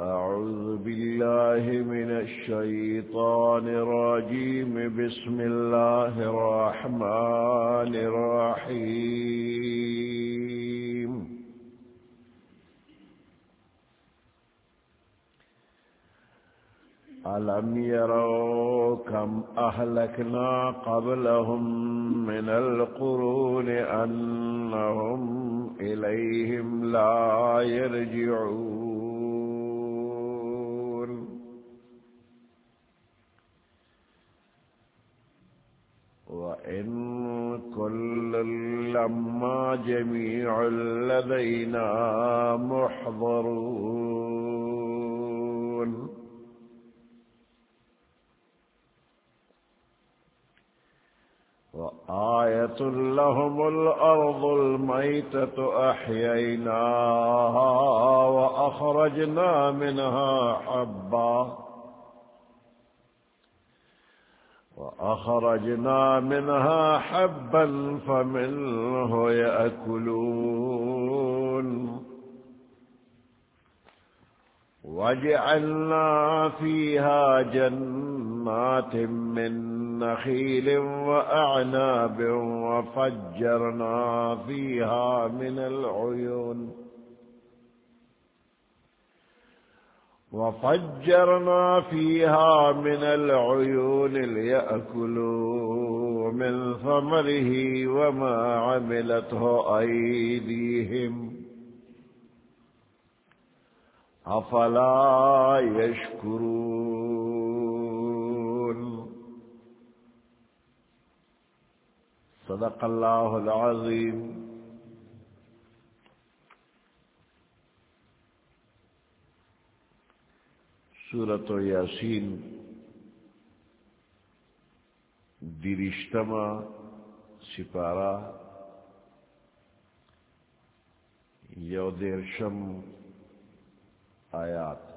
أعوذ بالله من الشيطان الرجيم. بسم الله الرحمن الرحيم. ألم يروا كم أهلكنا قبلهم من القرون أنهم إليهم لا يرجعون. وإن كل لما جميع لدينا محضرون وآية لهم الأرض الميتة أحييناها وأخرجنا منها حبا وأخرجنا منها حبا فمنه يأكلون. وجعلنا فيها جنات من نخيل وأعناب وفجرنا فيها من العيون. وفجرنا فيها من العيون ليأكلوا من ثمره وما عملته أيديهم. أفلا يشكرون. صدق الله العظيم. سورت و یاسین درشتما سپارہ یو دیرشم آیات.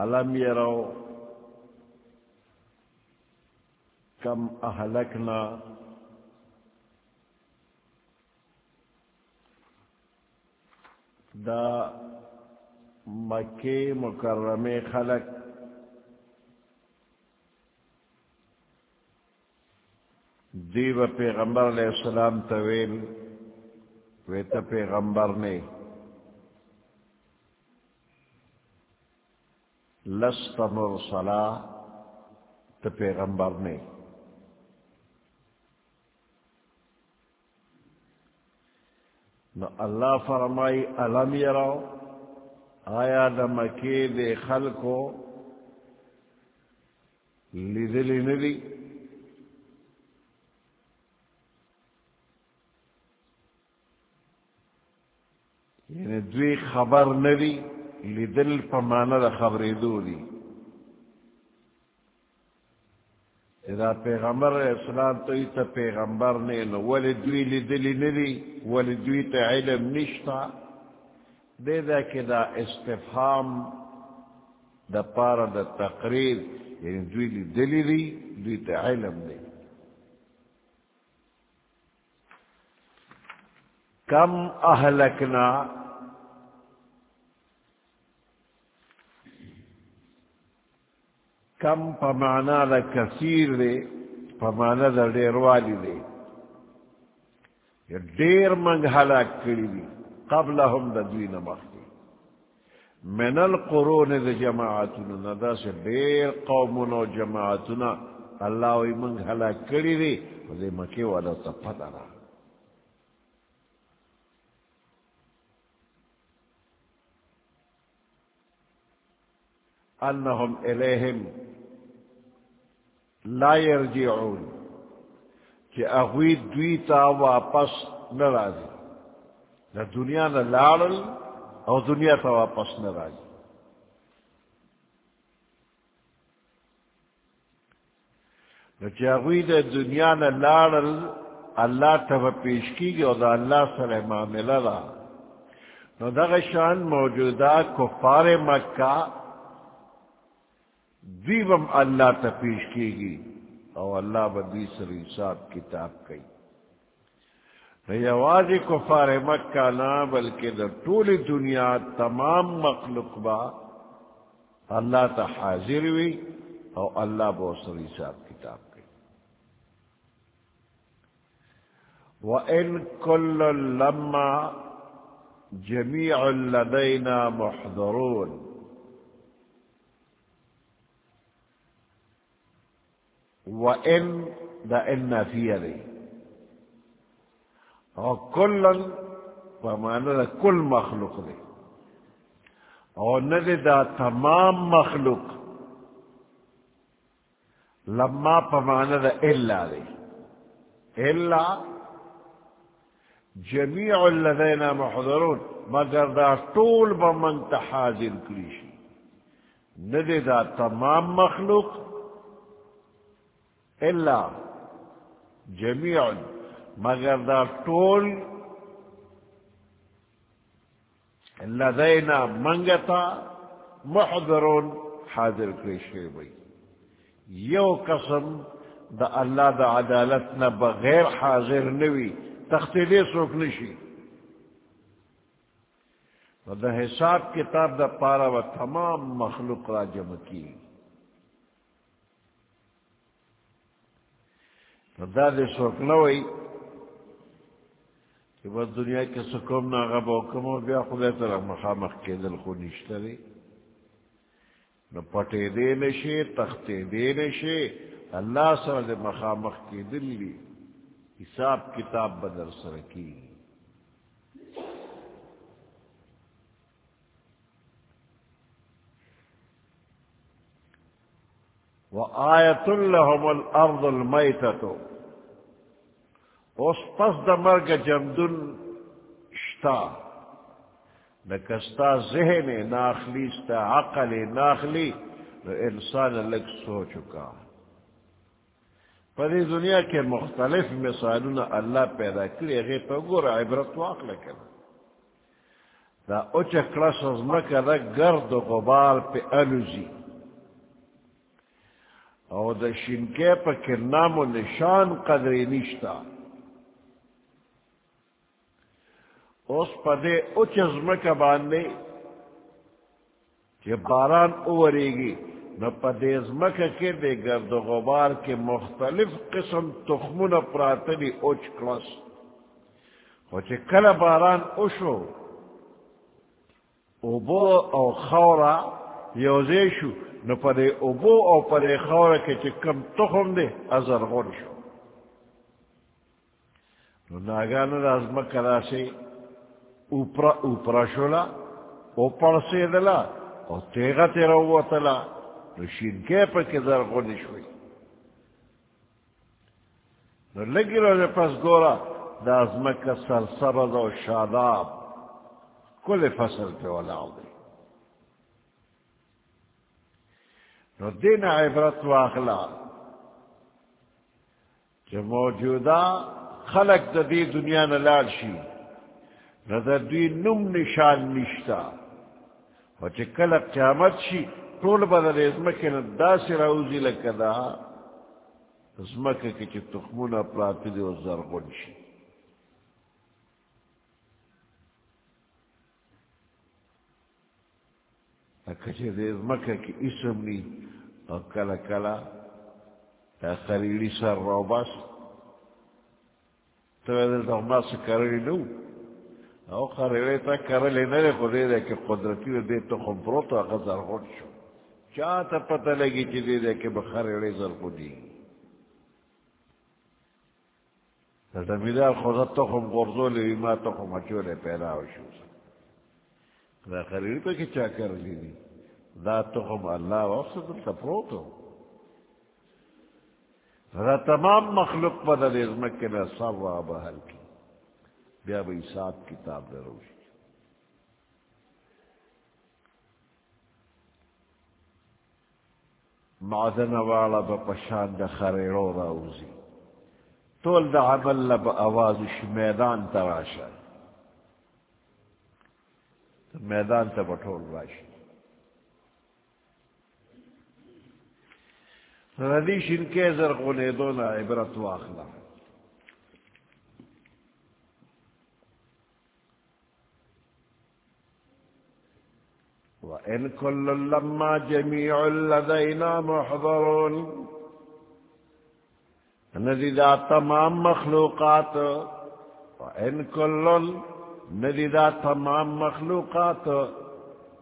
علم يروا كم أهلكنا دا مکی مکرم خلق دیو پیغمبر علیہ السلام طویل ویتا پیغمبر نے لست مرسلا تو پیغمبر نے نو اللہ فرمائی علم یراو آیا دا مکی دے خلقو لیدلی ندی یعنی دوی خبر ندی لیدل پمانا دا خبری دو دی اذا پیغمبر اسلام تو ایتا پیغمبر نے، نو ولی دوی لیدلی ندی، ولی دوی تا علم نشتا. دے دا کہ دا استفهام دا پارا دا تقریر یعنی دوی لیدلی دی، دوی تا علم دی. کم اہلکنا کم پمانا دا کثیر دے پمانا دا دیر والی دے دیر منگ حلاک کری دی قبل ہم دا دوی نمخ دی من القرون دا جماعتنا ندا سے دیر قومنا و جماعتنا اللہ وی منگ حلاک کری دی دے مکی والا تا پتا رہا انہم الیہم لا یرجعون کہ اغوی دوی واپس نرازی دا دنیا نا لارل او دنیا تا واپس نرازی نو چې هغوی د دنیا نه لاړل اللہ ته پیش کیږي او د الله سره معامله ده نو دغه شان موجوده کفار مکه دیوم اللہ تا پیش کی گی اور اللہ بدی سر حساب کتاب کئی۔ نوازی کفار مکہ نا، بلکہ دا طول دنیا تمام مخلوق با اللہ تا حاضر ہوئی اور اللہ بہت سر حساب کتاب وَإِن كُلٌّ لَمَّا جَمِيعٌ لَدَيْنَا مُحْضَرُونَ۔ وَإِن دا إن في ذي وكل فمعنى دا كل مخلوق دي ندي دا تمام مخلوق. لما فمعنى دا إلا دي إلا جميع الذين محضرون، مگر دا طول بمن تحاضر کلیشی ندی دا تمام مخلوق الا جميع مگر دا طول الذين منگتا محضرون حاضر کلیشی بی یو قسم دا اللہ دا عدالتنا بغیر حاضر نوی، تختی دے سوک نشی۔ دا حساب کتاب دا پارا و تمام مخلوق را جمع کی۔ دا دے سوک نوئی کہ بس دنیا کے سکوم نا غب و کم و بیا خدا تر مخامخ کے دل خو نشتا دے نو پٹے دے نشے تختے دے نشے اللہ سر دے مخامخ کے دل لی حساب کتاب بدر سر کی وہ آیت الحم الارض المیت تو اس پس دمر کا جمدن شتا. نہ کستا ذہن ناخلی، ستا عقل ناخلی، نو انسان الگ سو چکا پری دنیا کے مختلف مثالون اللہ پیدا کری اگے پا گور عبرت واق لکن دا اچھ کلاس از مکہ دا گرد و غبار پہ الوزی او دا شنکے پا کرنام و نشان قدری نشتا اس پا دے اچھ از مکہ باندے کہ باران اوری گی، نو پا دیز مکہ کے دے گرد و غبار کے مختلف قسم تخمون پراتلی اوچ کلس وچے کل باران اوشو، اوبو او خورا یوزیشو نو پا دے اوبو او پا دے خورا کے چے کم تخم دے ازر غن شو۔ نو ناگانو دا از سے اوپرا اوپرا شولا اوپر سے دلا او تیغا تیرا وطلا نو شینکے پا کے در غنی شوئی نو لگی رو دے پس گورا دا ازمک سر سبز و شاداب کل فصل پہ ولاو دے نو دین عبرت واخلا کہ موجودہ خلق دا دی دنیا نلال شی نو دا دی نم نشان نشتا. و چی کلق قیامت شی ٹول بدل ازمک دا سراؤزی لکدا. ازمک کی چی تخمون اپلاتی دی و زرغن شی. اکچی دی ازمک کی اسم نی او کلا کلا خریلی سر رو بس تو ایدل تو ما سکرلی نو. او خریلی تا کرلی نرے خودی دے کہ قدرتی دے تو خمپروتو اگا زرغن شو. چاہتا پتہ لگی چی دے دے کہ بخار اڑے زر کو دی زمیدار خدا تخم غرزو لی ما تخم اچو لے پیدا ہو شو. دا خریری پہ کی چاہ کر لی دی. دا تخم اللہ وقت دل تپروتو دا تمام مخلوق پا دا دیزمک کے میں سب وابا حل کی. بیا بھئی سات کتاب دے روشی والا با پشان دا خریرو راوزی طول دا عمل لب آوازش میدان تراشا میدان تا بطول راشا ردیش ان کے زرغنے دونا عبرت واخلا. وإن كل لما جميع لدينا محضرون ندی دا تمام مخلوقات وإن كل ندی دا تمام مخلوقات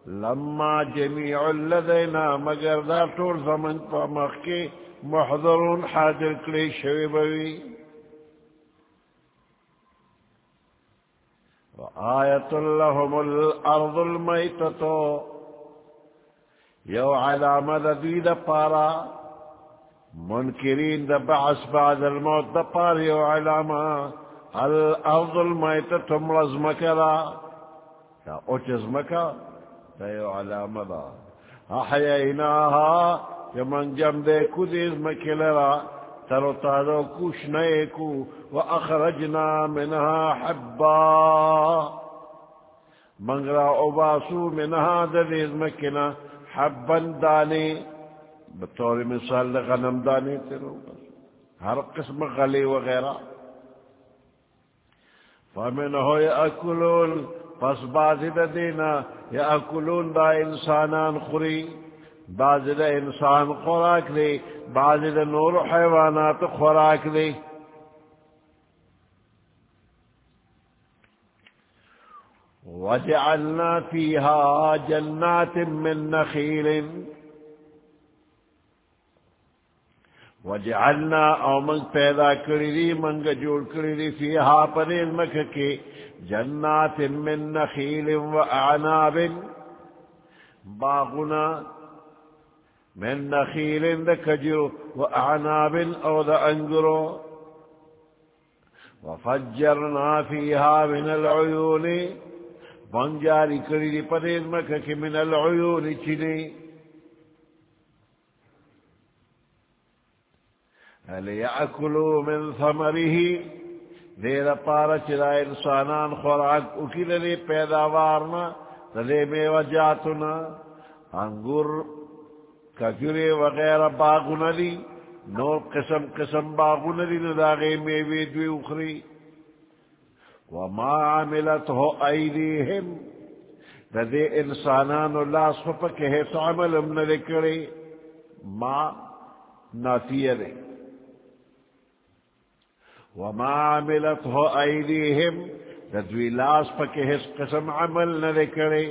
لما جميع لدينا مگر دا طول زمن پا مخي محضرون حاضر کلی شوی بوی وآية لهم الأرض الميتة یو علامة دا دوی دا پارا، منکرین دا بعث بعد الموت دا پار یو علامة الأرض الميتة مرز مكرا یا اوچز مكا دا یو علامة دا۔ احییناها یمن جم دے کدیز مکلرا ترو تارو کش نئے کو واخرجنا منها حبا منگرا اوباسو منها دریز مکنا حبا دانے بطور مثال غنم دانے تیرو ہر قسم غلی وغیرہ فمنه يأكلون پس بعض دا دینا يأكلون دا انسانان خوری. بعض دا انسان خوراک دے بعض دا نور حیوانات خوراک دے وجعلنا فيها جنات من نخيل وجعلنا او من پیدا کری دی، منگ جوڑ کری دی فيها پنیل مکہ جنات من نخيل واعناب باغنا من نخيل دا کجرو واعناب او دا انگرو وفجرنا فيها من العيون. بن جاری کری دی پدید مکہ کی من العیون چلی لیاکلو من ثمره؟ دیر پارا چلا انسانان خوراک اکی للی پیداوارنا للی میو جاتنا انگور کجوری وغیرہ باغونا دی نور قسم قسم باغونا دی نداغی میوی دوی اخری وما عملته ايديهم ذي انسانان الله صفك هيس عمل من ذكري ما نافيه وما عملته ايديهم ذي لاس پک ہس قسم عمل نہ کرے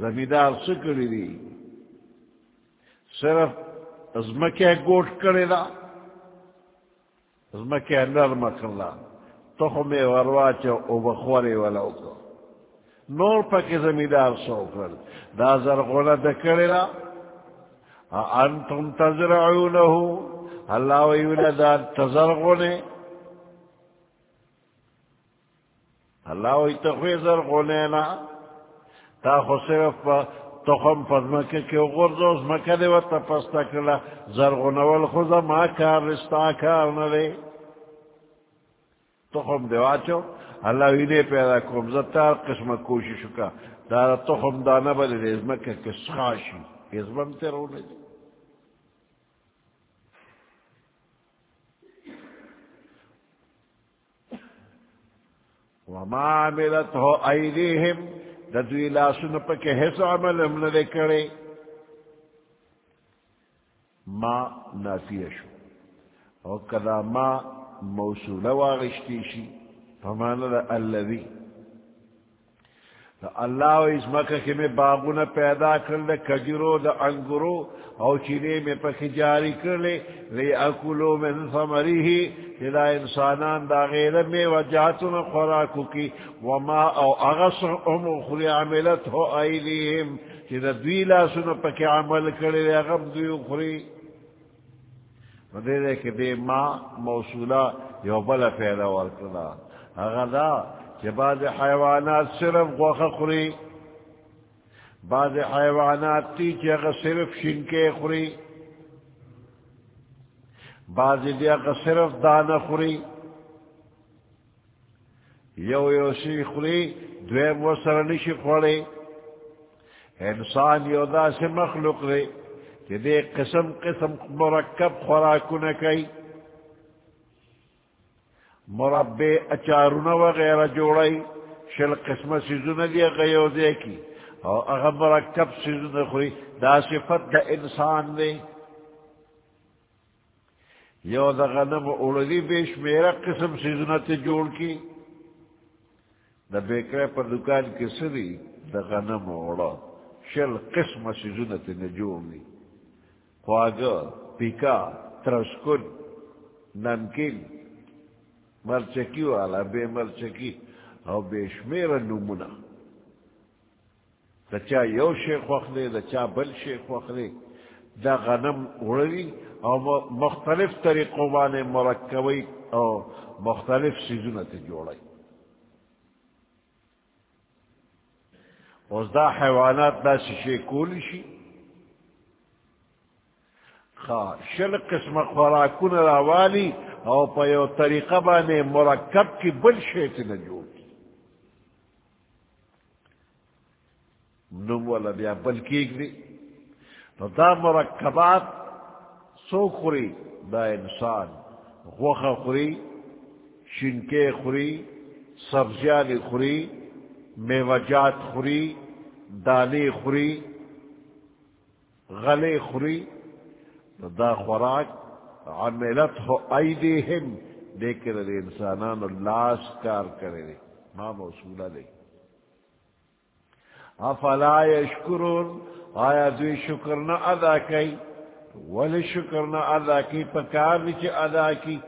زمیدار سکڑی دی؟ صرف ازمکہ گوٹ کرے دا ازمکہ نرم کرلا تخم ورواچ او بخوری ولو کو۔ نور پک زمیدار سو کر دا زرغونه دکڑی را انتم تزرعونه اللہ ویولا دا تزرغونه اللہ وی تخوی زرغونه نا۔ تا خو صرف پا تخم پزمکه که غرزوز مکه دی و تا پستا کلا زرغونه والخوزا ما کار رستا کار نده تخم دیواچو اللہ وینے پیدا کم زتار قسم کوشش کا دارا تخم دانا بلے دے. ازمہ کہ کس خاشی ازمہ تے رونے دے وما عملت ہو ایدیہم ددوی لا سن پکے حس عمل ہم نے کرے ما نافیہ شو. او کدا ما موصولہ واغشتی شی فمانا دا اللذی اللہ و اس مکہ کے میں باغونا پیدا کر لے، کجرو دا انگرو، او چینے میں پکی جاری کر لے۔ لے اکلو من ثمری ہی جدا انسانان دا غیر میں وجاتنا خوراکو کی۔ وما او اغسر ام اخری عملت ہو ایلیہم جدا دویلا سن پکی عمل کر لے، اغم دوی اخری۔ دے دے کہ دے ما موصولہ یو بلا پیدا ورکلا۔ اگر دا کہ بعض حیوانات صرف غوخ خوری بعض حیوانات تی کہ صرف شنکے خوری بعضی دیا صرف دانا خوری یو یو شی خوری دویم و سرنشی خوری انسان یو دا سے مخلوق رے کہ دے قسم قسم مرکب خوراکو نکی مربع اچارون وغیرہ جوڑائی شل قسم سیزون دی غیو دے کی. اور اگر مرکب سیزون خوری دا صفت دا انسان دے یو دا غنم اولدی بیش میرا قسم سیزون تے جوڑ کی. دا بیکرے پر دکان کی سری دا غنم اوڑا شل قسم سیزون تے نجوڑ لی خواگا پیکا ترسکن نمکن مرچکی والا، بے مرچکی، او بے شمیر نمونا دا چا یو شیخ وقت دے دا چا بل شیخ وقت دے دا غنم اڑی او مختلف طریقوں بانے مرکبی او مختلف سیزون تے جوڑائی اس دا حیوانات دا شیشے کولی شی خواہ شل قسم خوراکون راوالی او پا یو طریقہ بانے مرکب کی بل شیط نجوڑ کی. نم والا بیا بل کیگ دی تو دا مرکبات سو خوری دا انسان غوخ خوری شنکے خوری سبزیان خوری میوجات خوری دانے خوری غلے خوری دا خوراک عملت ہو ایدیہم دیکھ رہے انسانان لاس کار کرے رہے ماں موصولہ دے افلا یشکرون، آیا دوی شکر نہ ادا کی ولی شکر نہ ادا کی پکار بھی چی ادا کی۔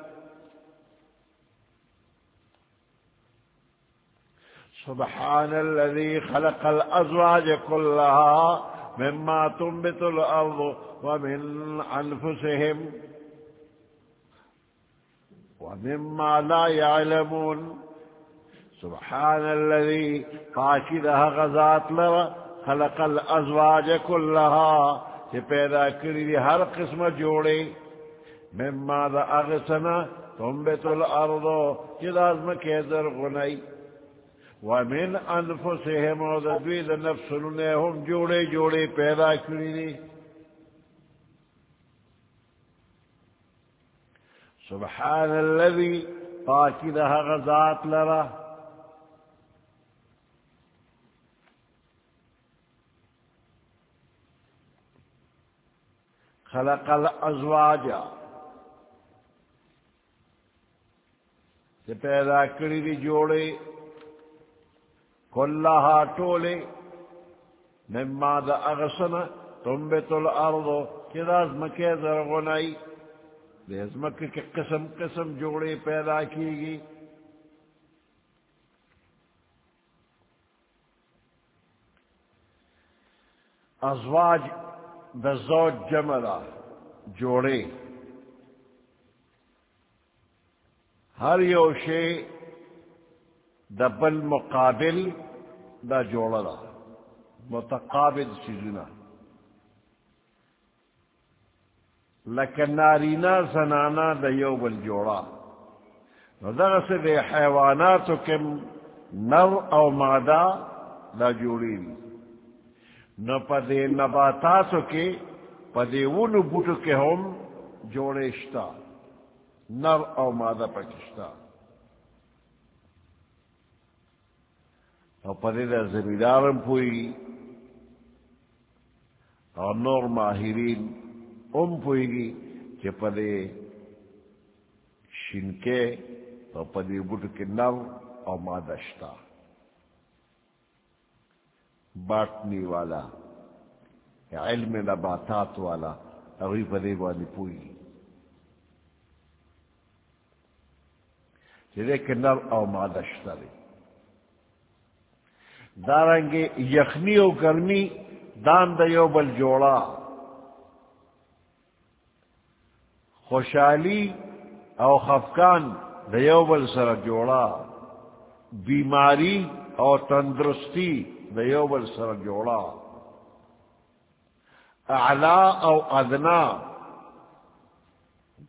سبحان الذي خلق الأزواج كلها مما تنبت الأرض ومن أنفسهم ومما لا يعلمون. سبحان الذي قاكدها غزات لرا، خلق الأزواج كلها پیدا کری دی ہر قسم جوڑے مما دا اغسنا، تنبت الارض جدا از مکیدر غنائی ومن انفسهم و دا دوی دا نفسلنهم جوڑے جوڑے پیدا کری دی. سبحان الذي قاكدها غزات لرا. خلق الازواج. سے پیدا کری دی جوڑے، کلہا ٹولے، مما دا اغسن، تنبت الارض کدا ازمکے درغنائی دے ازمک کے قسم قسم جوڑے پیدا کی گی۔ ازواج دا زوج جملا جوڑے۔ ہر یوشے دا بل مقابل دا جوڑا متقابل سیزنا لیکن نارینا زنانا دا یو بل جوڑا سے دے حیوانات کم نر او مادہ دا جوڑی دی نہ پدے نباتاتو کے پدے ون بوٹو کے ہم جوڑےشتا نر او مادہ پکشتا اور پدے دا زمیندارم پوئی اور نور ماہرین ام پوئی گی کہ پدے شنکے اور پدے بوٹو کے نر اور مادہ شتا باٹنی والا، علم نباتات والا ابھی پدے والی پوئی چلے کہ نر او مادشتا دے۔ دارنگے یخنی و گرمی دان دیو بل جوڑا۔ خوشحالی او خفکان دیو بل سر جوڑا بیماری اور تندرستی دیو بل سر جوڑا اعلا او ادنا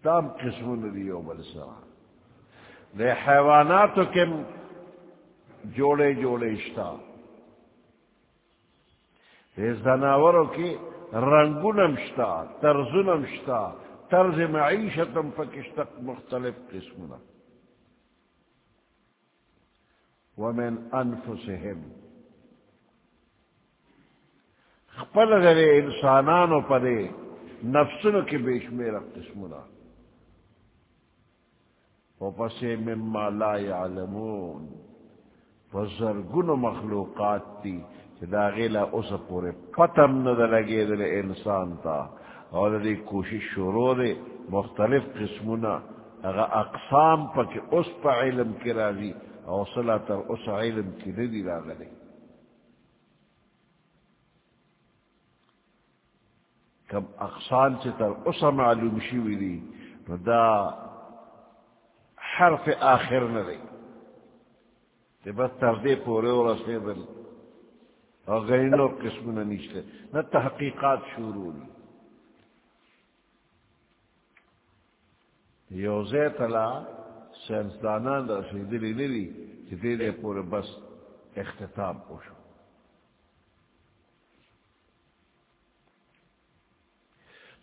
دام قسمون دیو بل دے حیواناتو کم جوڑے جوڑے اشتا دے زناورو کی رنگونم شتا ترزونم شتا طرز معیشتم پکشتق مختلف قسمنا. ومن انفسهم. خپل غرے انسانانو پدے نفسنو کی بیش میرا قسمنا. وپسے مما لا يعلمون فزرگن مخلوقات تی دا غیلا اس پورے پتم نہ لگے دل انسان تا اور دی کوشش شروع دے مختلف قسمنا اگر اقسام پا کہ اس پا علم کی راضی اور صلاح تر اس علم کی ندی راغلے کم اقسام سے تر اس معلوم شوی دی دا حرف آخر نہ رہی بس تردے پورے اور رسے دل اور غینو قسم نہ نیچتے نہ تحقیقات شروع ہوئی۔ یوزے تلا سائنسدانان رسیدلی نلی کہ دے پورے بس اختتام پوشو۔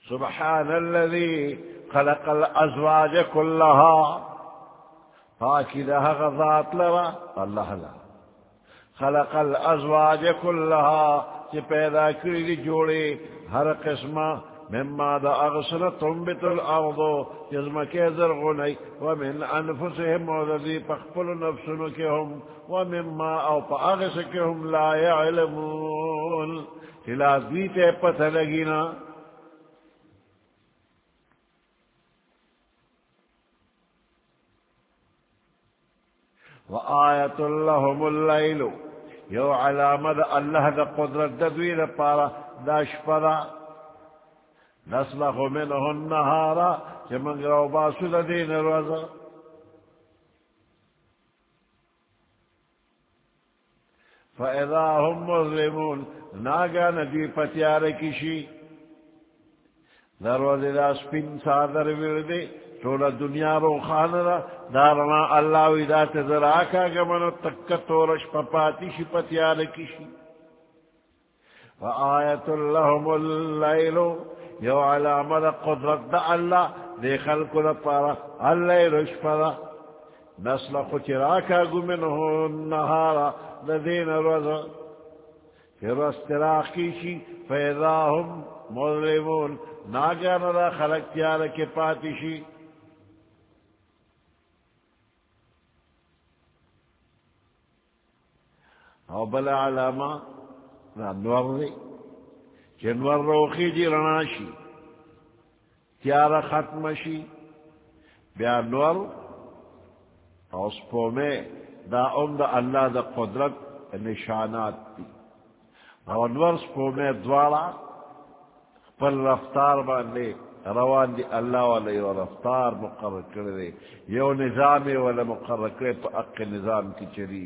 سبحان الذي خلق الازواج كلها پاکی دا غذات لرا اللہ لا۔ خلق الازواج کلها چی پیدا کری دی جوڑی ہر قسمہ مما دا اغسر تنبت الارضو جزم کے زرغنی، ومن انفسهم وذی پخپل نفسن کے ہم، ومما او پا اغس کے ہم لا يعلمون تلا دیتے پتہ لگینا وآیت اللہم اللیل۔ یو علامت اللہ دا قدرت ددوی پارا دا شپدا نسلخ منہ النہارا چی منگرو باسو دا دین روزا. فَإِذَا هُمْ مُظْلِمُونَ، ناگا ندی پتیار کشی. دروازے دا سپین سادر وردے تولا دنیا رو خانرا دارنا اللہ وی، دا تذر آکا گمنا تک تورش پپاتی شی پتیال کشی و آیت اللہم اللیلو یو علامہ دا قدرت دا اللہ دے خلقو دا پارا اللیل اشپرا نسل خوچی راکا گمنہو نهارا دا دین روزا پھر استراق کیشی فیضا ہم مظلمون. ناگانا دا خلق تیارا کے پاتی شی او بلا علامہ نور دی چنور روخی جی رناشی تیارا ختم شی، بیا نور او سپو میں دا ام دا اللہ دا قدرت نشانات دی. او نور سپو میں دوارا پل رفتار باندے روان دی اللہ والا یو رفتار مقرر کردے یو نظام والا مقرر کردے پا اق نظام کی چری.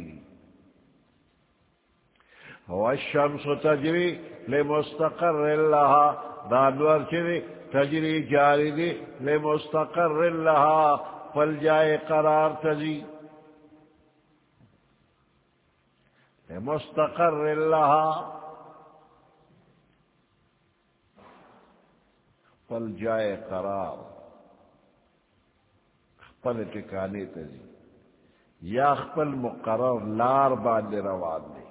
والشمس تجري لمستقر لها. دانور چري تجري جاري دي لمستقر لها. فالجاء قرار تجي لمستقر لها. فالجاء قرار. خپل ٹکانے تجی. یا خپل مقرر لار باندې روان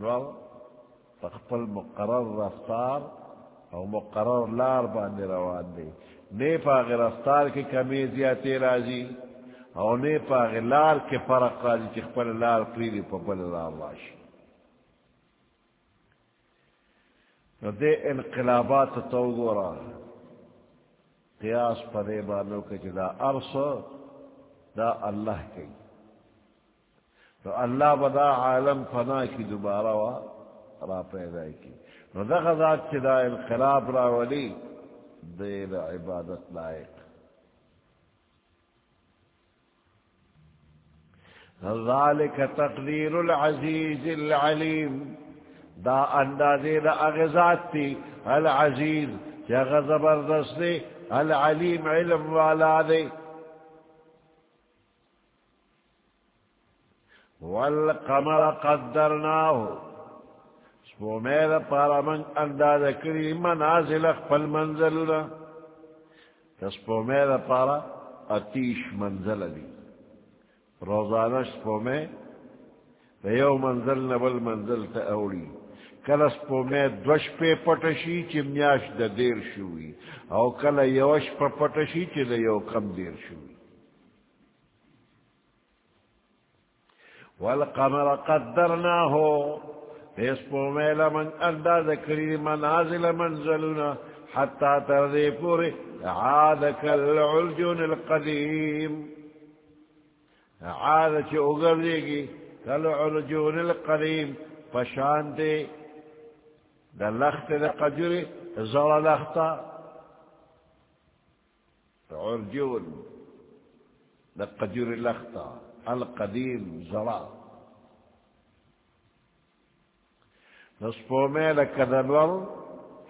دي تخپل مقرر رفتار او مقرر لار باندې روان دی. نه پاغ رفتار کی کمی زیاتی راځي او نه پاغ لار کې فرق راځي چې خپل لار پریری په بل لار راشي. نو دې انقلابات تو ګورا قیاس پدې باندې کې دا ارس دا الله کوي. تو اللہ بدا عالم فنا کی دوبارہ وا را پیدا کی۔ نو دا غزات چی دا انقلاب را ولی، دیر عبادت لائق۔ ذالک تقدیر العزیز العلیم۔ دا اندازی دا اغزات تی العزیز چی اغا زبردست دی، العلیم علم والا دے والقمر قدرناه. سپو میرا پارا من انداز کری منازل اخفل منزلنا. سپو پارا اتیش منزل دی. روزانہ سپو میں یو منزل نبل منزل تا اوڑی. کلس پو میں دوش پہ پٹشی چی میاش دا دیر شوی. او کل یوش پہ پٹشی چی دا یو کم دیر شوی. والقمر قدرناه. اس پو میں لمن انداز کری منازل منزلنا حتی تردی پوری عاد کالعلجون القدیم. عاد چی اگر دیگی کالعلجون القدیم. پشان دے دا لخت دا قجر زر لختا. عرجون دا قجر لختا. القدیم زرا. نسپو میں لکدنور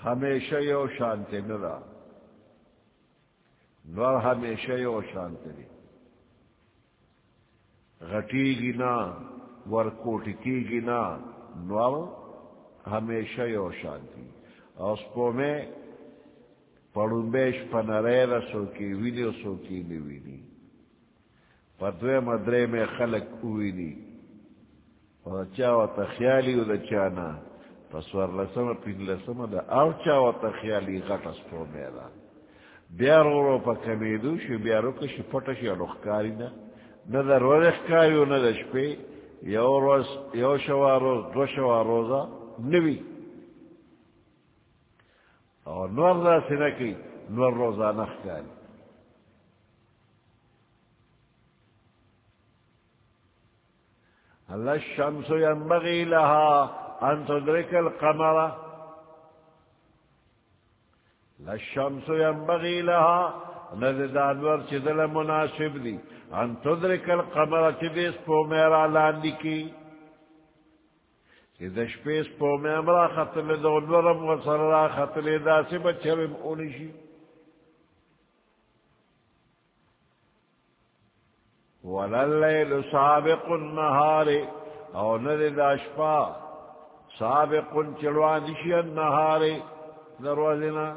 ہمیشہ یو شانتے نرا نور ہمیشہ یو شانتے دی غٹی گی نا ورکوٹی کی گی نا نور ہمیشہ یو شانتی اور سپو میں پڑھوں پنرے رسو کی وینی سو کی نوینی پدوے مدرے میں خلق ہوئی دی اور چاو تخیالی دا چانا پسور لسم پین لسم دا او چاو تخیالی غٹ اسپو میرا بیا رو رو پا کمیدو شو، بیا رو کشی پتا شی رخکاری نا نا دا رو رخکاریو نا دا شپی یو روز یو شوا روز دو شوا روزا نوی اور نور دا سنکی نور روزا نخکاری لا الشمس ينبغي لها أن تدرك القمر؟ لا الشمس ينبغي لها؟ نزد أنور چدل مناسب دي أن تدرك القمر چدس پو میرا لاندی کی؟ چدش پیس پو خطل دو نورم وصر را خطل دا سی بچرم اونشی ولليل سابق النهار. او ند داشپا سابق چلوان دشی النهار. دروازنا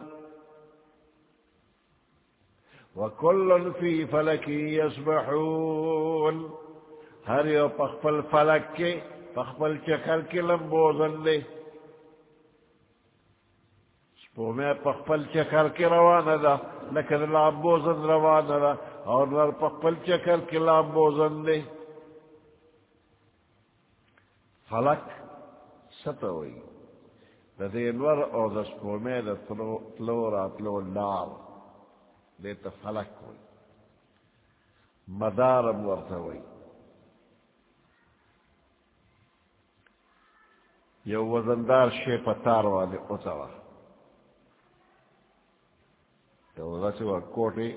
وكل في فلك يسبحون هر يو پخپل فلک کے پخپل چکر کے لمبوزن دے سپو میں پخپل چکر کے روانہ دا، لکن لامبوزن روانہ دا. اور نر پخپل چکر کلام بوزن دے۔ فلک ستوئی دا دے نور اور دا سپومے دا تلو راتلو نار۔ دے تا فلک ہوئی۔ مدارم ورتوئی یو وزندار شے پتار والے اتوا یو وزندار کوٹی۔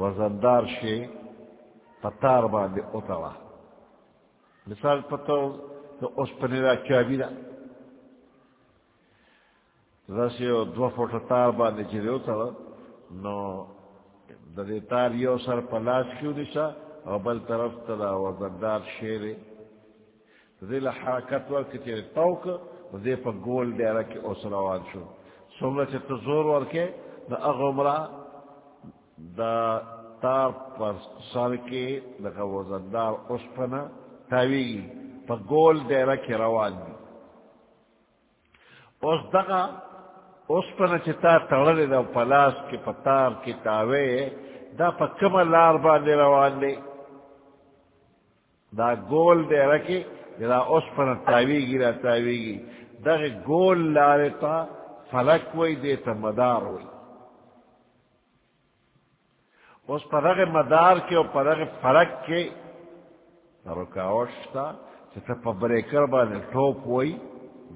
وزندار شے پتار باندے اتوا مثال پتو تو اس پنیرا چابی دا رسی او دو فوٹ تار باندے چلے اتوا نو دے تار یو سر پلاس کیو نشا او بل طرف تدا وزندار شیرے دے لحرکت ورکی چلے توک دے پا گول دے رکی اس روان شو. سمرا چھ تزور ورکے دا اغمرا دا تار پر سر کے لگا وزندار اس پنا تاویگی پا گول دیرہ کی روان دی اس دقا اس پنا چی چتا تغلی دا پلاس کی پتار کی تاوی دا پا کم لار باندی روان دی دا گول دیرہ کی دا اس پنا تاویگی را تاویگی دا گول لارتا فلک وی دیتا مدار وی اس پرغ مدار کے اور پرغ فرق کے رکاوٹ تھا جیسے بریکر بانے ٹھوپ ہوئی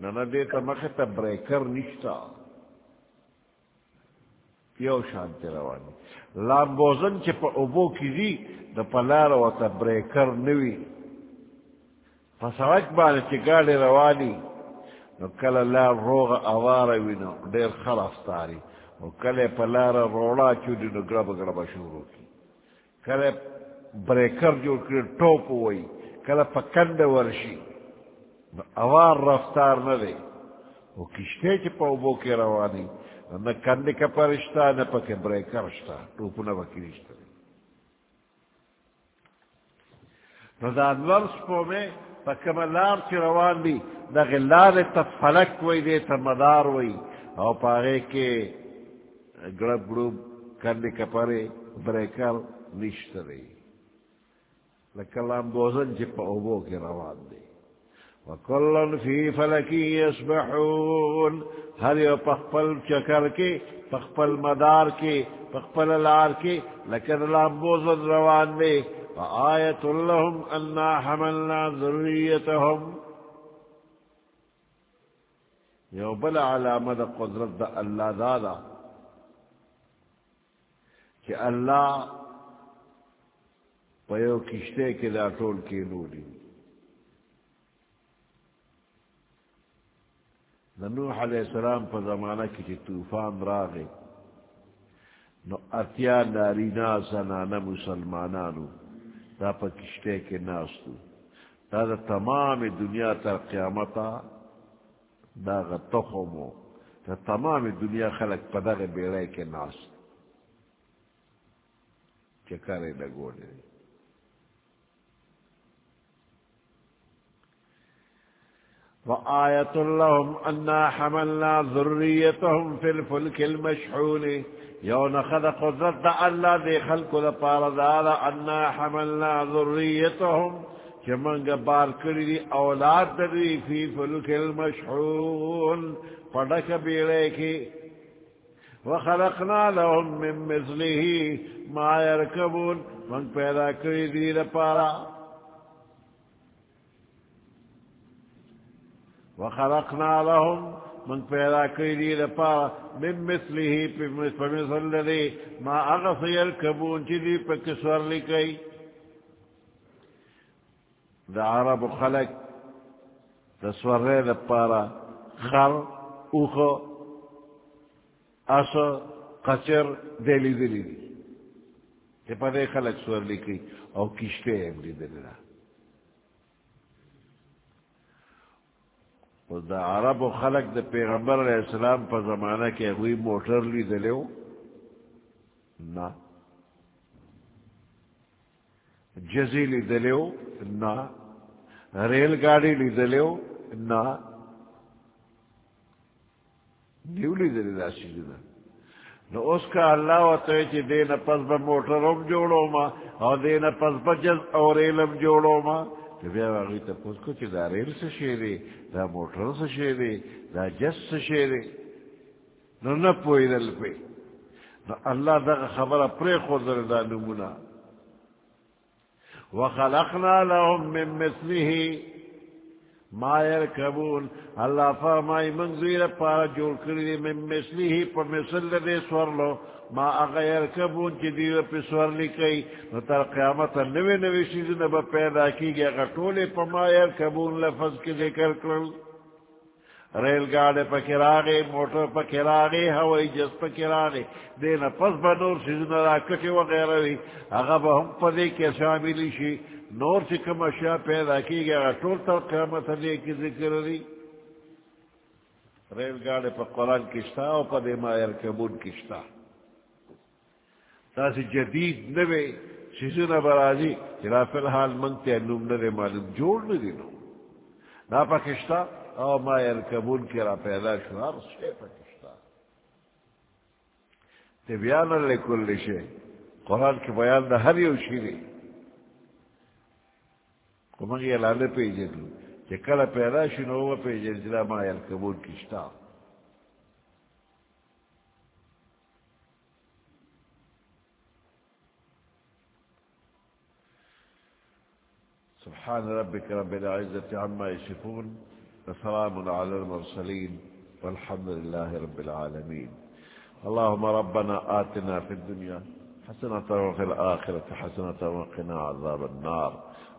نہ دیتا مکھے تا بریکر نشتا یو شانتی روانی لامبوزن چی پا ابو کی دی دا پلار و تا بریکر نوی پا سوک بانے چی گاڑی روانی نو کل لار روغ اوارا وی نو دیر خلاف تاری او کلے پلار روڑا چودی نو گرب گرب شروع کی کلے بریکر جو کر ٹوپ ہوئی کلے پکند ورشی اوار رفتار نہ دے وہ کشتے چی پاو بو کے روانی نہ کند کا پرشتا نہ پکے بریکر شتا ٹوپ نہ بکی رشتا دا انور سپو میں پکملار چی روان دی دا غلار تا فلک وی دے تا مدار وی او پاگے کے گڑب گڑب کرنے کپرے بریکر نشت رہی لکلام بوزن چی پا اوبو کے روان دے وکلن فی فلکی یسبحون ہر یو پخپل چکر کے پخپل مدار کے پخپل لار کے لکن لام بوزن روان دے وآیت اللہم انا حملنا ذریتهم یو بلا علامت قدرت دا اللہ دادا دا کہ اللہ پیو کشتے کے دا ٹول کے نوری نوح علیہ السلام پا زمانہ کی چی توفان راغے نو اتیا نارینا زنانا مسلمانانو دا پا کشتے کے ناستو دا دا تمام دنیا تر قیامتا دا غا تخمو دا تمام دنیا خلق پا دا غا بیرے کے ناستو چکارے لگو دے وآية لهم أنا حملنا ذريتهم في الفلك المشحون يوم خذ قدرت الله ذي خلق لپار دالا أنا حملنا ذريتهم كمن قبار كري أولاد دري في فلك المشحون فدك بيريكي وخلقنا لهم من مثله ما يركبون. من پیدا کری دی لپارا وخلقنا لهم من پیدا کری دی لپارا من مثله فمثل لدي ما اغفی يركبون چی دی پا کسور لکی. دا عرب خلق تصور لپارا خر، اوخو اسو قچر دلی دلی دی کہ پدے خلق سور لکی او کشتے امری دلی دا و دا عرب و خلق دا پیغمبر علیہ السلام پا زمانہ کے ہوئی موٹر لی دلیو نا جزی لی دلیو نا ریل گاڑی لی دلیو نا نیولی دلی دا سیدنا نو اس کا اللہ و توی چی دین پس با موٹرم جوڑو ما او دین پس با جز او ریلم جوڑو ما تو بیا واقعی تا پوز کو چی دا ریل سے شیرے دا موٹر سے شیرے دا جز سے شیرے نو نپوئی دل پی نو اللہ دا خبر پری خود دل دا نمونا وخلقنا لهم من مثله ما يركبون. اللہ فرمائی منزویر پارا جوڑ کری من مثلی ہی پا مثل دے سورلو ما اغیر کبون چی دیو پی سورلی کئی نو تر قیامت نوے نوے شیز نبا پیدا کی گیا اگر طولے پا ما يرکبون لفظ کی ذکر کرل ریل گاڑے پا کراغے موٹر پا کراغے ہوائی جس پا کراغے دینا پس با نور شیز نرا کٹے وغیرہ وی اگر با ہم پا دے کے شاملی شی نور سے کم اشیاء پیدا کی گیا ٹول تر قیامت لے کی ذکر دی؟ ریل گاڑی پا قرآن کشتا او پا دے مائر کبون کشتا۔ تاسی جدید نوے سیزن برازی چلا فی الحال منگتے انوم ندے معلوم، جوڑ ندی نو۔ نا پا کشتا، او مائر کبون کی را پیدا شوار سوے پا کشتا۔ تبیانا لے کل لشے قرآن کی بیان دا ہر یو شیری کمنگی الانے پہ جدو کہ کل پیدا شنو و پہ جدلا ما یلکبون کشتا سبحان ربك رب العزة عما يشفون وسلام على المرسلين والحمد لله رب العالمين. اللهم ربنا آتنا في الدنيا حسنة وفي الآخرة حسنة وقنا عذاب النار.